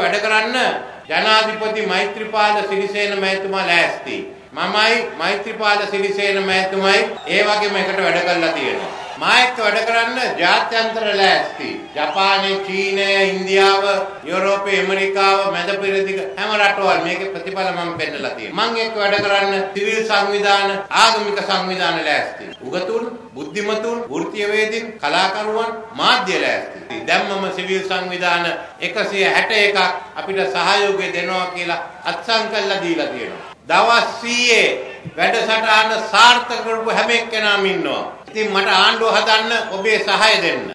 වැඩ කරන්න ජනාධිපති මෛත්‍රීපාල සිරිසේන මහතුමා ලෑස්ති. මමයි මෛත්‍රීපාල සිරිසේන මහතුමයි ඒ වගේම එකට වැඩ කරලා තියෙනවා. මා එක්ක වැඩ කරන්න ජාත්‍යන්තර ලෑස්ති. ජපානය, චීනය, ඉන්දියාව, යුරෝපය, ඇමරිකාව, මැද පෙරදිග හැම රටවල් මේකේ ප්‍රතිඵල මම පෙන්නලා තියෙනවා. මම එක්ක වැඩ කරන්න සිවිල් සංවිධාන, ආගමික සංවිධාන ලෑස්ති. උගතුන්, බුද්ධිමතුන්, වෘත්තීයවේදීන්, කලාකරුවන්, මාධ්‍ය ලෑස්ති. දැන් මම සිවිල් සංවිධාන 161ක් අපිට සහයෝගය දෙනවා කියලා අත්සන් කළා දීලා තියෙනවා. දවස් 100 වැඩසටහන සාර්ථක කරපු හැම එක්කෙනාම ඉන්නවා. ඉතින් මට ආණ්ඩුව හදන්න ඔබේ සහාය දෙන්න.